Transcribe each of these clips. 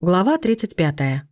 Глава 35.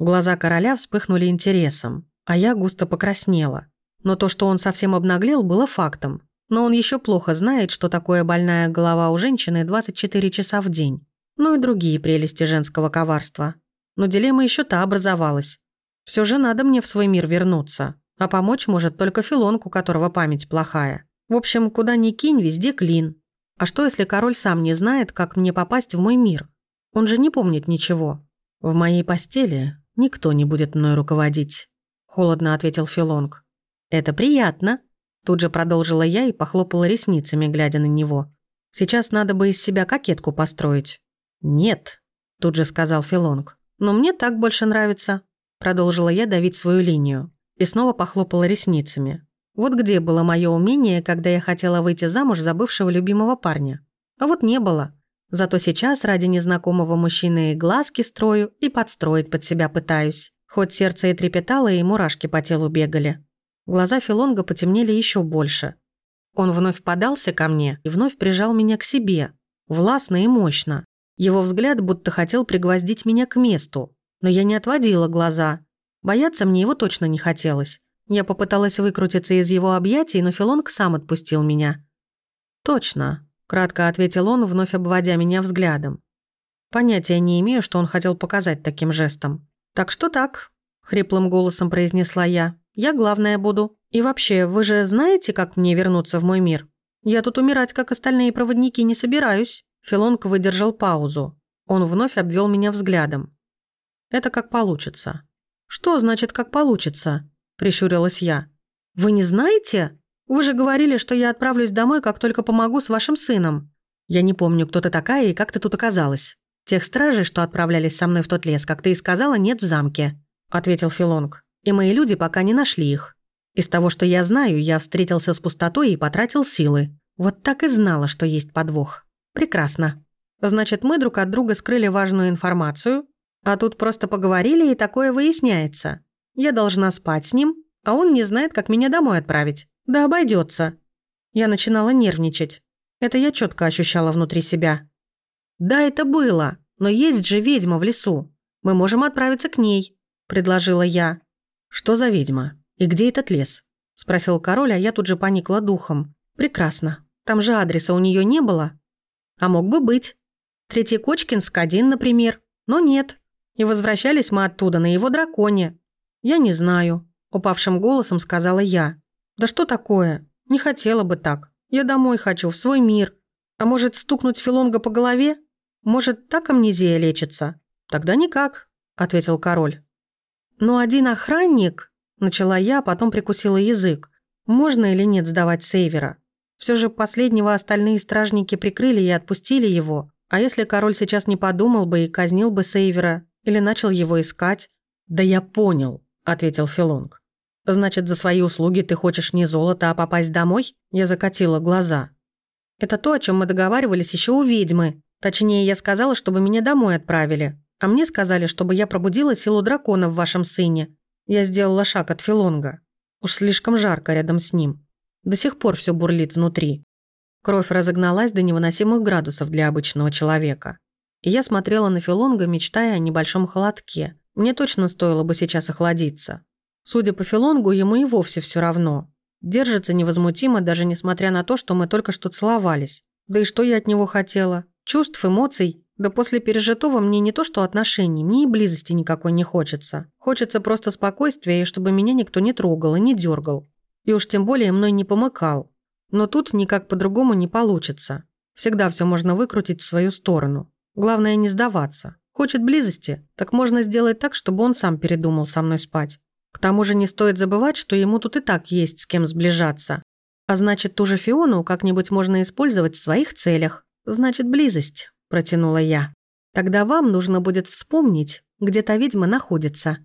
Глаза короля вспыхнули интересом, а я густо покраснела. Но то, что он совсем обнаглел, было фактом. Но он еще плохо знает, что такое больная голова у женщины 24 часа в день. Ну и другие прелести женского коварства. Но дилемма еще та образовалась. Все же надо мне в свой мир вернуться. А помочь может только Филонку, которого память плохая. В общем, куда ни кинь, везде клин. А что, если король сам не знает, как мне попасть в мой мир? Он же не помнит ничего. В моей постели никто не будет мной руководить», – холодно ответил Филонг. «Это приятно», – тут же продолжила я и похлопала ресницами, глядя на него. «Сейчас надо бы из себя кокетку построить». «Нет», – тут же сказал Филонг. «Но мне так больше нравится», – продолжила я давить свою линию. И снова похлопала ресницами. Вот где было мое умение, когда я хотела выйти замуж за бывшего любимого парня. А вот не было. Зато сейчас ради незнакомого мужчины и глазки строю и подстроить под себя пытаюсь. Хоть сердце и трепетало, и мурашки по телу бегали. Глаза Филонга потемнели еще больше. Он вновь подался ко мне и вновь прижал меня к себе. Властно и мощно. Его взгляд будто хотел пригвоздить меня к месту. Но я не отводила глаза. Бояться мне его точно не хотелось. Я попыталась выкрутиться из его объятий, но Филонг сам отпустил меня. «Точно. Кратко ответил он, вновь обводя меня взглядом. Понятия не имею, что он хотел показать таким жестом. «Так что так», — хриплым голосом произнесла я. «Я главная буду. И вообще, вы же знаете, как мне вернуться в мой мир? Я тут умирать, как остальные проводники, не собираюсь». Филонг выдержал паузу. Он вновь обвел меня взглядом. «Это как получится». «Что значит «как получится»?» – прищурилась я. «Вы не знаете?» Вы же говорили, что я отправлюсь домой, как только помогу с вашим сыном. Я не помню, кто ты такая и как ты тут оказалась. Тех стражей, что отправлялись со мной в тот лес, как ты и сказала, нет в замке», – ответил Филонг. «И мои люди пока не нашли их. Из того, что я знаю, я встретился с пустотой и потратил силы. Вот так и знала, что есть подвох. Прекрасно. Значит, мы друг от друга скрыли важную информацию, а тут просто поговорили, и такое выясняется. Я должна спать с ним, а он не знает, как меня домой отправить. Да обойдется. Я начинала нервничать. Это я четко ощущала внутри себя. Да, это было, но есть же ведьма в лесу. Мы можем отправиться к ней, предложила я. Что за ведьма? И где этот лес? спросил король, а я тут же поникла духом. Прекрасно. Там же адреса у нее не было. А мог бы быть. Третьекочкинск один, например. Но нет. И возвращались мы оттуда на его драконе. Я не знаю, упавшим голосом сказала я. «Да что такое? Не хотела бы так. Я домой хочу, в свой мир. А может, стукнуть Филонга по голове? Может, так амнезия лечится?» «Тогда никак», — ответил король. «Но один охранник...» — начала я, потом прикусила язык. «Можно или нет сдавать Сейвера? Все же последнего остальные стражники прикрыли и отпустили его. А если король сейчас не подумал бы и казнил бы Сейвера или начал его искать?» «Да я понял», — ответил Филонг. «Значит, за свои услуги ты хочешь не золото, а попасть домой?» Я закатила глаза. «Это то, о чем мы договаривались еще у ведьмы. Точнее, я сказала, чтобы меня домой отправили. А мне сказали, чтобы я пробудила силу дракона в вашем сыне. Я сделала шаг от Филонга. Уж слишком жарко рядом с ним. До сих пор все бурлит внутри. Кровь разогналась до невыносимых градусов для обычного человека. И я смотрела на Филонга, мечтая о небольшом холодке. Мне точно стоило бы сейчас охладиться. Судя по Филонгу, ему и вовсе все равно. Держится невозмутимо, даже несмотря на то, что мы только что целовались. Да и что я от него хотела? Чувств, эмоций? Да после пережитого мне не то что отношений, мне и близости никакой не хочется. Хочется просто спокойствия, и чтобы меня никто не трогал и не дергал. И уж тем более мной не помыкал. Но тут никак по-другому не получится. Всегда все можно выкрутить в свою сторону. Главное не сдаваться. Хочет близости? Так можно сделать так, чтобы он сам передумал со мной спать. К тому же не стоит забывать, что ему тут и так есть с кем сближаться. А значит, ту же Фиону как-нибудь можно использовать в своих целях. Значит, близость, протянула я. Тогда вам нужно будет вспомнить, где та ведьма находится.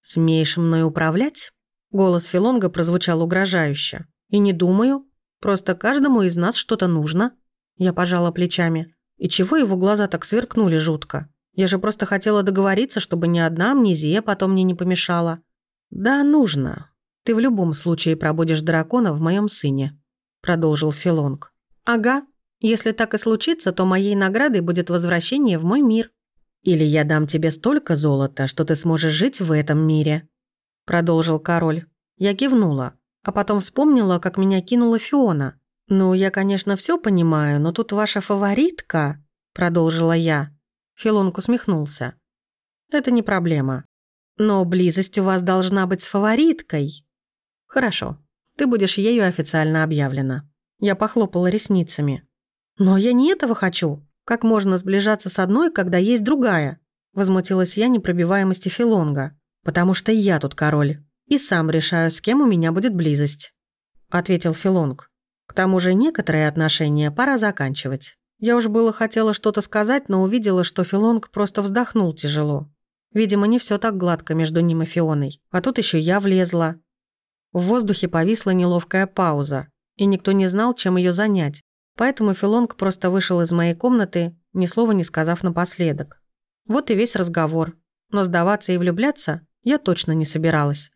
Смеешь мной управлять? Голос Филонга прозвучал угрожающе. И не думаю. Просто каждому из нас что-то нужно. Я пожала плечами. И чего его глаза так сверкнули жутко? Я же просто хотела договориться, чтобы ни одна амнезия потом мне не помешала. «Да, нужно. Ты в любом случае пробудешь дракона в моем сыне», — продолжил Филонг. «Ага. Если так и случится, то моей наградой будет возвращение в мой мир». Или я дам тебе столько золота, что ты сможешь жить в этом мире», — продолжил король. Я кивнула, а потом вспомнила, как меня кинула Фиона. «Ну, я, конечно, все понимаю, но тут ваша фаворитка», — продолжила я. Филонг усмехнулся. «Это не проблема. Но близость у вас должна быть с фавориткой». «Хорошо, ты будешь ею официально объявлена». Я похлопала ресницами. «Но я не этого хочу. Как можно сближаться с одной, когда есть другая?» Возмутилась я непробиваемости Филонга. «Потому что я тут король, и сам решаю, с кем у меня будет близость», ответил Филонг. «К тому же некоторые отношения пора заканчивать». Я уж было хотела что-то сказать, но увидела, что Филонг просто вздохнул тяжело. Видимо, не все так гладко между ним и Фионой. А тут еще я влезла. В воздухе повисла неловкая пауза, и никто не знал, чем ее занять. Поэтому Филонг просто вышел из моей комнаты, ни слова не сказав напоследок. Вот и весь разговор. Но сдаваться и влюбляться я точно не собиралась.